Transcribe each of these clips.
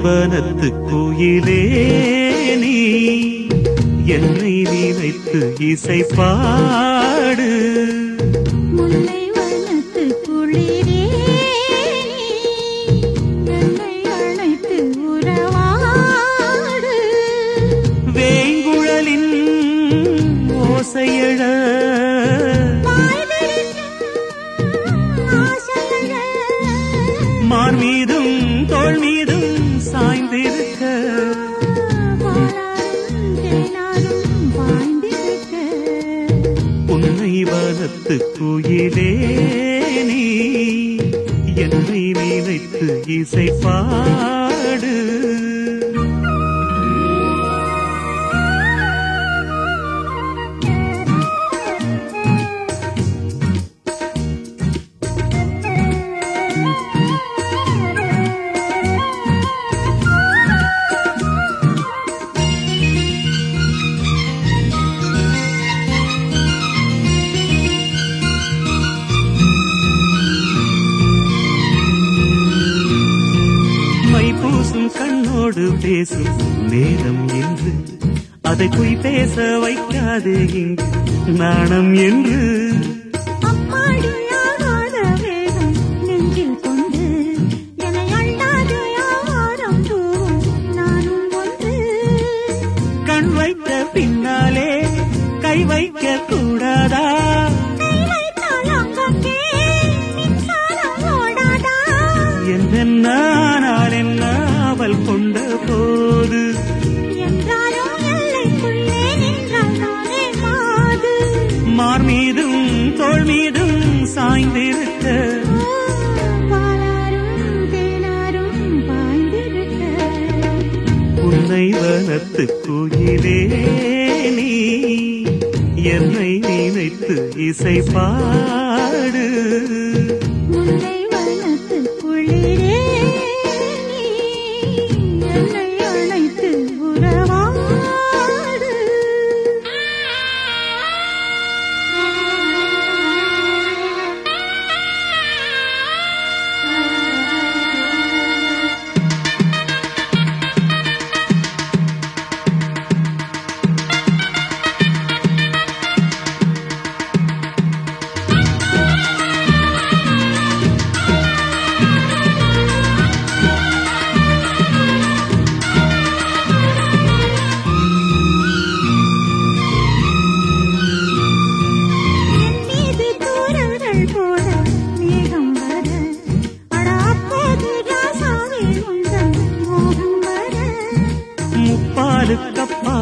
புன்னைவனத்து கோயிலே நீ என்னை நினைத்து இசை பாடு வேங்குழலின் ஓசையழ. மார் புன்னைவனத்து குயிலே நீ. என்னை நினைத்து இசைப்பா என்னோடு பேசும் நேரம் என்று. அதை பொய் பேச வைக்காதே இங்கு நாணம் என்று. மார் மீதும் தோல் மீதும் சாய்ந்திருக்க. உன்னை வனத்து கோயிலே நீ என்னை நினைத்து இசை பாடு.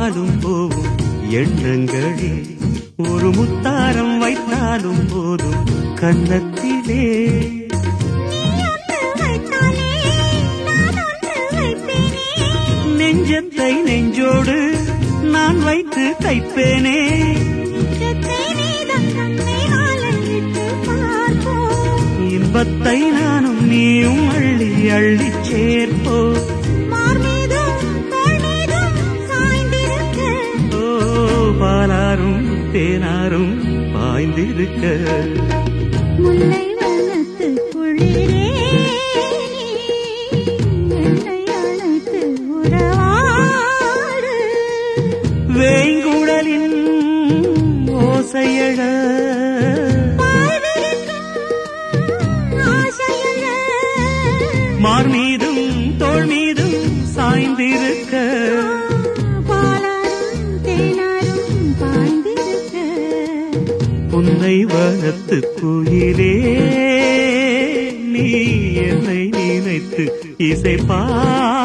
வந்தாலும் போகும் எண்ணங்களே. ஒரு முத்தாரம் வைத்தாலும் போதும் கன்னத்திலே. நெஞ்சத்தை நெஞ்சோடு நான் வைத்து தைப்பேனே. இன்பத்தை நானும் நீயும் அள்ளி அள்ளி சேர்ப்போ தேனாரும் பாய்ந்திருக்க. முல்லை வனத்து குளிரே வேங்குழலின் ஓசையழ. மார் மீதும் தோள் மீதும் சாய்ந்திருக்க. உன்னை வளர்த்து குயிலே. நீ என்னை நினைத்து இசைப்பா.